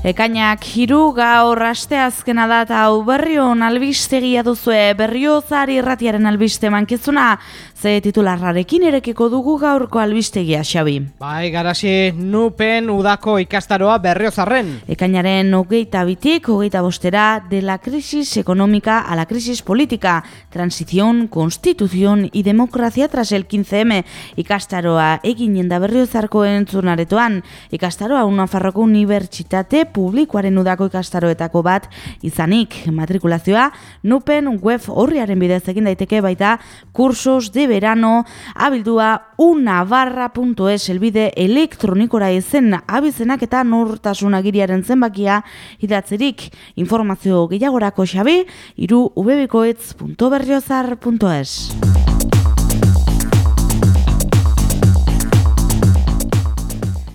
Ekainak hiru gaur asteazkena da eta hau berrion albistegia duzue berriozari irratiaren albiste mankizuna ze titularrarekin erekiko dugu gaurko albistegia xabi. Bai, garasi nupen udako ikastaroa berriozarren. Ekainaren hogeita bitik, hogeita bostera, de la crisis económica a la crisis política, transición, constitución y democracia tras el 15M. Ikastaroa eginen da berriozarko entzunaretoan. Ikastaroa unafarroko unibertsitate publikoaren udako ikastaroetako bat izanik matrikulazioa nupen web horriaren bidez egin daiteke baita kursos de verano abildua unabarra.es elbide elektronikora izen abizenak eta nortasun agiriaren zenbakia idatzerik informazio gehiagorako xabi iru ubebikoetz.berriozar.es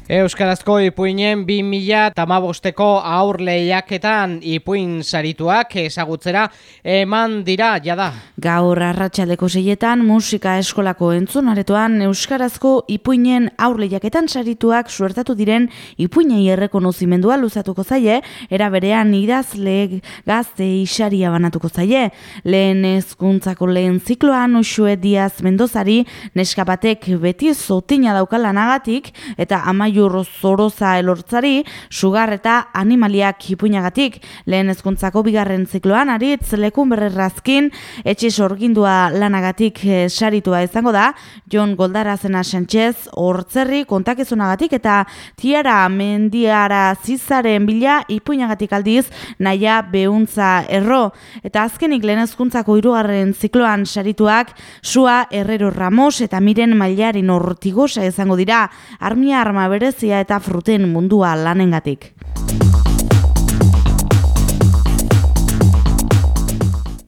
Euskarazko ipuinen 2000 tamabosteko aur lehiaketan ipuin sarituak ezagutzera eman dira jada. Gaur arratsaldeko seietan musika eskolako entzunaretoan Euskarazko ipuinen aur lehiaketan sarituak suertatu diren ipuinei errekonozimendua luzatuko zaie, era berean idazle gazte isaria banatuko zaie. Lehen ezkuntzako lehen zikloan usue diaz mendozari neskapatek beti zotina daukala nagatik eta amai amaiur zoroza elortzari, sugar eta animaliak ipuinagatik. Lehen ezkuntzako bigarren zikloan, aritz lekun berrerrazkin, etxe sorgindua lanagatik eh, saritua izango da, John Goldarazena Sánchez, hortzerri kontakezunagatik eta tiara mendiara zizaren bila ipuinagatik aldiz, naia behuntza erro. Eta azkenik lehen ezkuntzako irugarren zikloan sarituak, sua Herrero Ramos eta miren mailarin hortigosa izango dira, armia arma bere berezia eta fruten mundua lanengatik.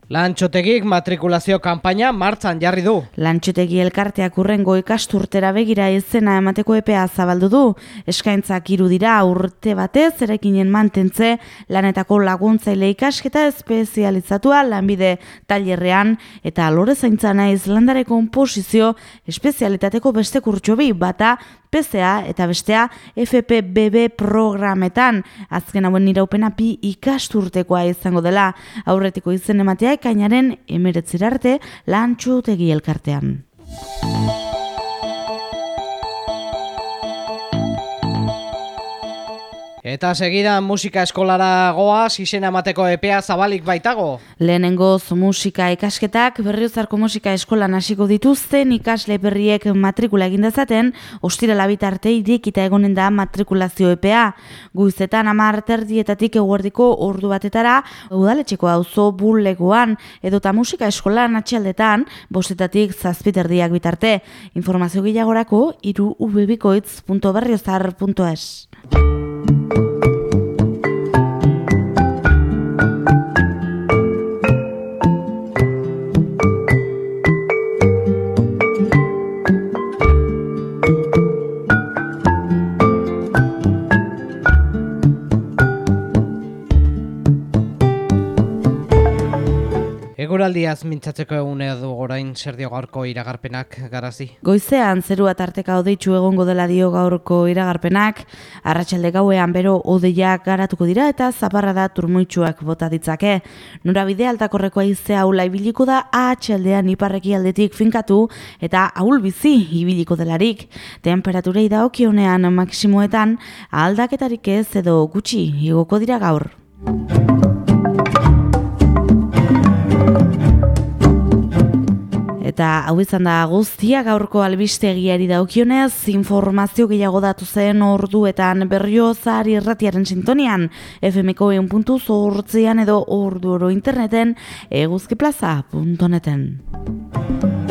Lantxotegik matrikulazio kanpaina martzan jarri du. Lantxotegi elkarteak urrengo ikasturtera begira izena emateko epea zabaldu du. Eskaintzak iru dira urte batez erekinen mantentze lanetako laguntzaile ikasketa espezializatua lanbide tailerrean eta lore zaintza naiz landare komposizio espezialitateko beste kurtsobi bata PCA eta bestea FPBB programetan. Azken hauen iraupena pi ikasturtekoa izango dela. Aurretiko izen ematea ekainaren emeretzirarte lantxutegi elkartean. Eta segida musika eskolara goaz, izen amateko epea zabalik baitago. Lehenengoz musika ikasketak berriozarko musika eskolan hasiko dituzten ikasle berriek matrikula egin dezaten, ostira labitarte irikita egonen da matrikulazio epea. Guizetan amar terdietatik eguerdiko ordu batetara, udaletxeko auzo bulegoan, edota musika eskolan atxaldetan, bostetatik zazpiterdiak bitarte. Informazio gehiagorako, iru ubebikoitz.berriozar.es. Eguraldiaz mintzatzeko egun edo orain zer dio gaurko iragarpenak garazi? Goizean zerua tarteka odeitzu egongo dela dio gaurko iragarpenak, arratsalde gauean bero odeiak garatuko dira eta zaparra da turmoitsuak bota ditzake. Norabide altakorrekoa izea aula ibiliko da atxaldean iparreki aldetik finkatu eta ahul bizi ibiliko delarik. Temperaturei da okionean maksimoetan aldaketarik ez edo gutxi igoko dira gaur. Eta hau izan da guztia gaurko albistegiari daukionez, informazio gehiago datu zen orduetan berriozari erratiaren sintonian, FMko eun puntu zortzean edo ordu oro interneten eguzkiplaza.neten.